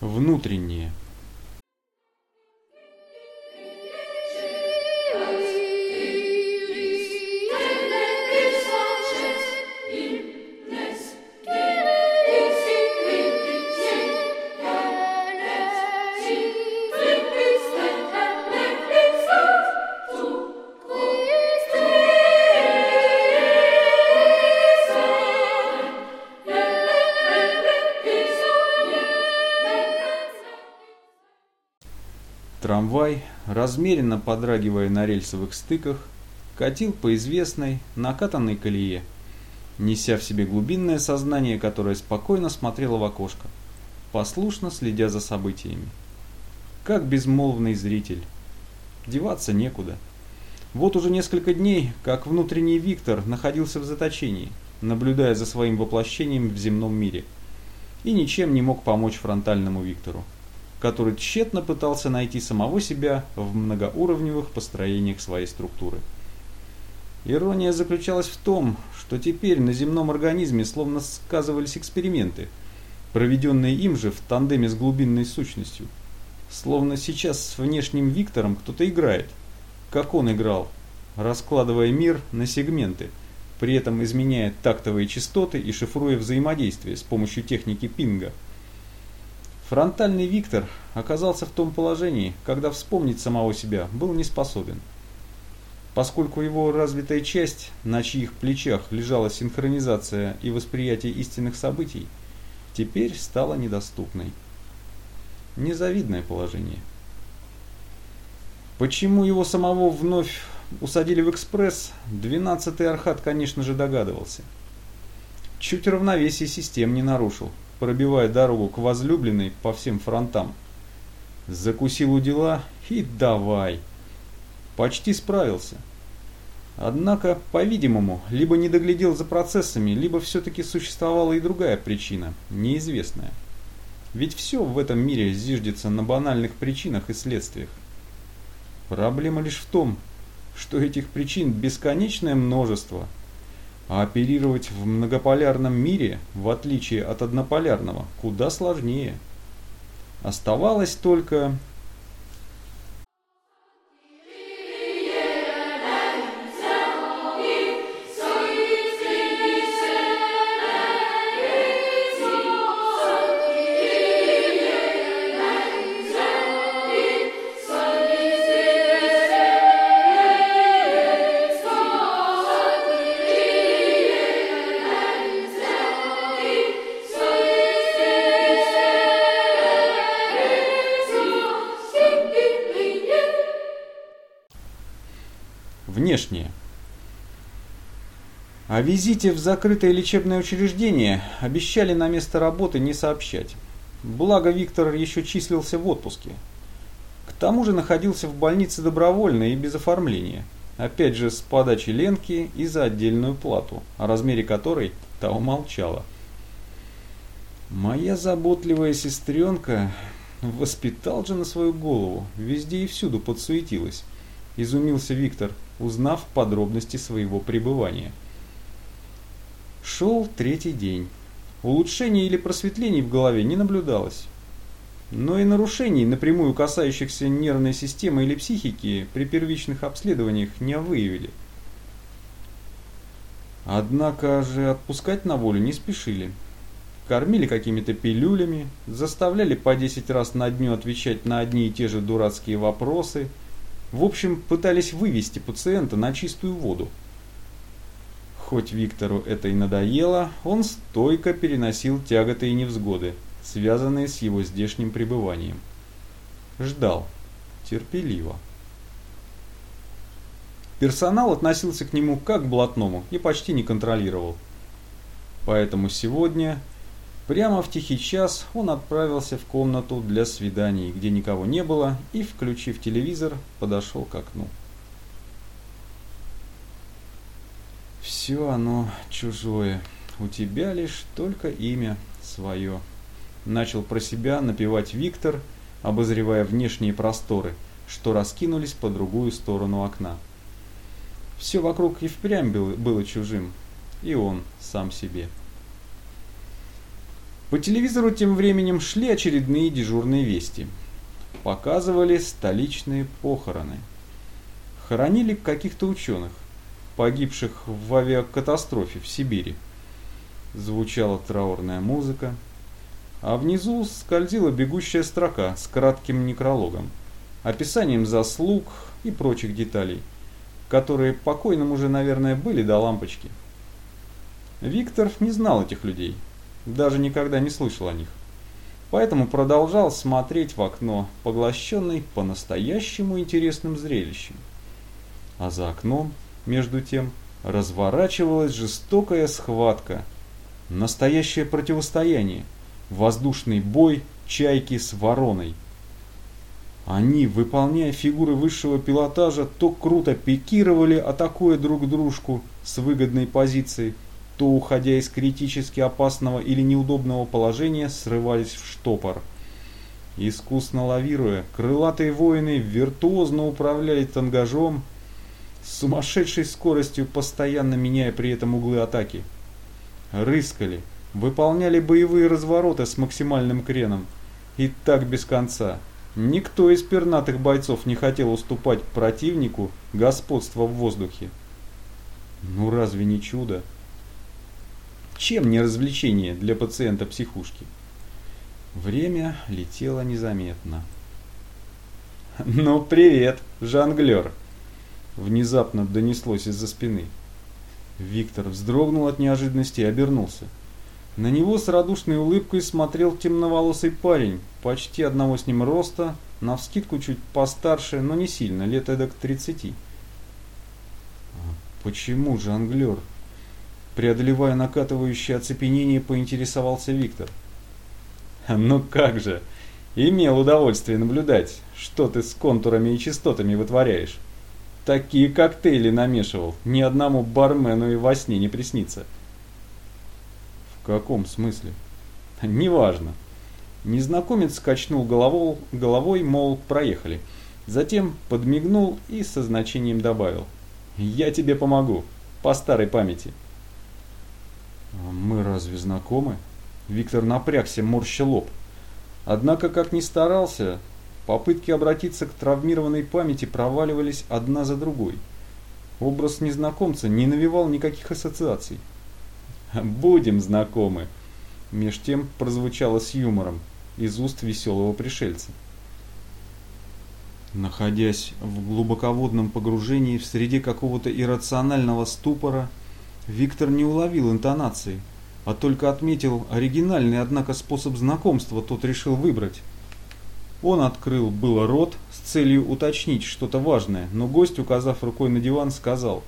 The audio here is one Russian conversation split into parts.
Внутреннее. Трамвай, размеренно подрагивая на рельсовых стыках, катил по известной, накатанной колее, неся в себе глубинное сознание, которое спокойно смотрело в окошко, послушно следя за событиями. Как безмолвный зритель. Деваться некуда. Вот уже несколько дней, как внутренний Виктор находился в заточении, наблюдая за своим воплощением в земном мире, и ничем не мог помочь фронтальному Виктору который тщетно пытался найти самого себя в многоуровневых построениях своей структуры. Ирония заключалась в том, что теперь на земном организме словно сказывались эксперименты, проведенные им же в тандеме с глубинной сущностью. Словно сейчас с внешним Виктором кто-то играет, как он играл, раскладывая мир на сегменты, при этом изменяя тактовые частоты и шифруя взаимодействие с помощью техники пинга – Фронтальный Виктор оказался в том положении, когда вспомнить самого себя был не способен. Поскольку его развитая часть, на чьих плечах лежала синхронизация и восприятие истинных событий, теперь стала недоступной. Незавидное положение. Почему его самого вновь усадили в экспресс, двенадцатый Архат, конечно же, догадывался. Чуть равновесие систем не нарушил, пробивая дорогу к возлюбленной по всем фронтам. Закусил у дела и давай. Почти справился. Однако, по-видимому, либо не доглядел за процессами, либо все-таки существовала и другая причина, неизвестная. Ведь все в этом мире зиждется на банальных причинах и следствиях. Проблема лишь в том, что этих причин бесконечное множество – а оперировать в многополярном мире, в отличие от однополярного, куда сложнее. Оставалось только внешнее. О визите в закрытое лечебное учреждение обещали на место работы не сообщать. Благо Виктор еще числился в отпуске. К тому же находился в больнице добровольно и без оформления. Опять же с подачи Ленки и за отдельную плату, о размере которой та умолчала. Моя заботливая сестренка воспитал же на свою голову, везде и всюду подсуетилась. Изумился Виктор – узнав подробности своего пребывания. Шел третий день. Улучшений или просветлений в голове не наблюдалось. Но и нарушений, напрямую касающихся нервной системы или психики, при первичных обследованиях не выявили. Однако же отпускать на волю не спешили. Кормили какими-то пилюлями, заставляли по 10 раз на дню отвечать на одни и те же дурацкие вопросы – в общем, пытались вывести пациента на чистую воду. Хоть Виктору это и надоело, он стойко переносил тяготы и невзгоды, связанные с его здешним пребыванием. Ждал. Терпеливо. Персонал относился к нему как к блатному и почти не контролировал. Поэтому сегодня Прямо в тихий час он отправился в комнату для свиданий, где никого не было, и, включив телевизор, подошел к окну. Все оно чужое, у тебя лишь только имя свое. Начал про себя напевать Виктор, обозревая внешние просторы, что раскинулись по другую сторону окна. Все вокруг и впрямь было, чужим, и он сам себе. По телевизору тем временем шли очередные дежурные вести. Показывали столичные похороны. Хоронили каких-то ученых, погибших в авиакатастрофе в Сибири. Звучала траурная музыка, а внизу скользила бегущая строка с кратким некрологом, описанием заслуг и прочих деталей, которые покойным уже, наверное, были до лампочки. Виктор не знал этих людей, даже никогда не слышал о них. Поэтому продолжал смотреть в окно, поглощенный по-настоящему интересным зрелищем. А за окном, между тем, разворачивалась жестокая схватка. Настоящее противостояние. Воздушный бой чайки с вороной. Они, выполняя фигуры высшего пилотажа, то круто пикировали, атакуя друг дружку с выгодной позиции, то, уходя из критически опасного или неудобного положения, срывались в штопор. Искусно лавируя, крылатые воины виртуозно управляли тангажом, с сумасшедшей скоростью постоянно меняя при этом углы атаки. Рыскали, выполняли боевые развороты с максимальным креном. И так без конца. Никто из пернатых бойцов не хотел уступать противнику господство в воздухе. Ну разве не чудо? Чем не развлечение для пациента психушки? Время летело незаметно. «Ну, привет, жонглер!» Внезапно донеслось из-за спины. Виктор вздрогнул от неожиданности и обернулся. На него с радушной улыбкой смотрел темноволосый парень, почти одного с ним роста, навскидку чуть постарше, но не сильно, лет эдак тридцати. «А «Почему жонглер?» Преодолевая накатывающее оцепенение, поинтересовался Виктор. «Ну как же! Имел удовольствие наблюдать, что ты с контурами и частотами вытворяешь. Такие коктейли намешивал, ни одному бармену и во сне не приснится». «В каком смысле?» «Неважно». Незнакомец качнул головой, головой, мол, проехали. Затем подмигнул и со значением добавил. «Я тебе помогу, по старой памяти». «Мы разве знакомы?» Виктор напрягся, морща лоб. Однако, как ни старался, попытки обратиться к травмированной памяти проваливались одна за другой. Образ незнакомца не навевал никаких ассоциаций. «Будем знакомы!» Меж тем прозвучало с юмором из уст веселого пришельца. Находясь в глубоководном погружении в среде какого-то иррационального ступора, Виктор не уловил интонации, а только отметил оригинальный, однако, способ знакомства тот решил выбрать. Он открыл было рот с целью уточнить что-то важное, но гость, указав рукой на диван, сказал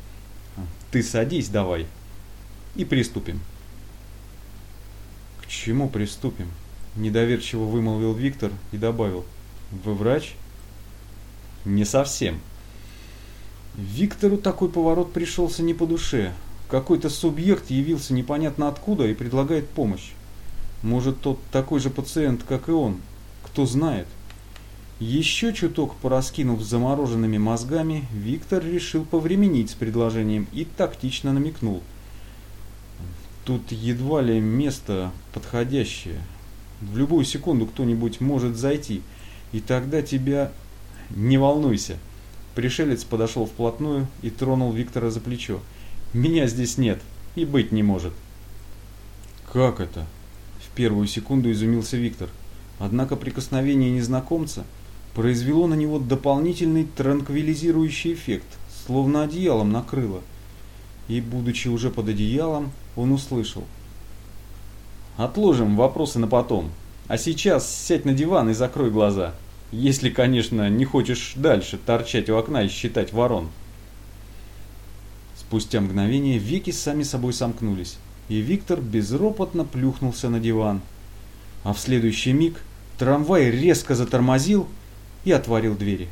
«Ты садись давай и приступим». «К чему приступим?» – недоверчиво вымолвил Виктор и добавил «Вы врач?» «Не совсем». Виктору такой поворот пришелся не по душе – какой-то субъект явился непонятно откуда и предлагает помощь. Может, тот такой же пациент, как и он. Кто знает. Еще чуток пораскинув замороженными мозгами, Виктор решил повременить с предложением и тактично намекнул. Тут едва ли место подходящее. В любую секунду кто-нибудь может зайти, и тогда тебя... Не волнуйся. Пришелец подошел вплотную и тронул Виктора за плечо. Меня здесь нет и быть не может. Как это? В первую секунду изумился Виктор. Однако прикосновение незнакомца произвело на него дополнительный транквилизирующий эффект, словно одеялом накрыло. И, будучи уже под одеялом, он услышал. Отложим вопросы на потом. А сейчас сядь на диван и закрой глаза. Если, конечно, не хочешь дальше торчать у окна и считать ворон. Спустя мгновение веки сами собой сомкнулись, и Виктор безропотно плюхнулся на диван. А в следующий миг трамвай резко затормозил и отворил двери.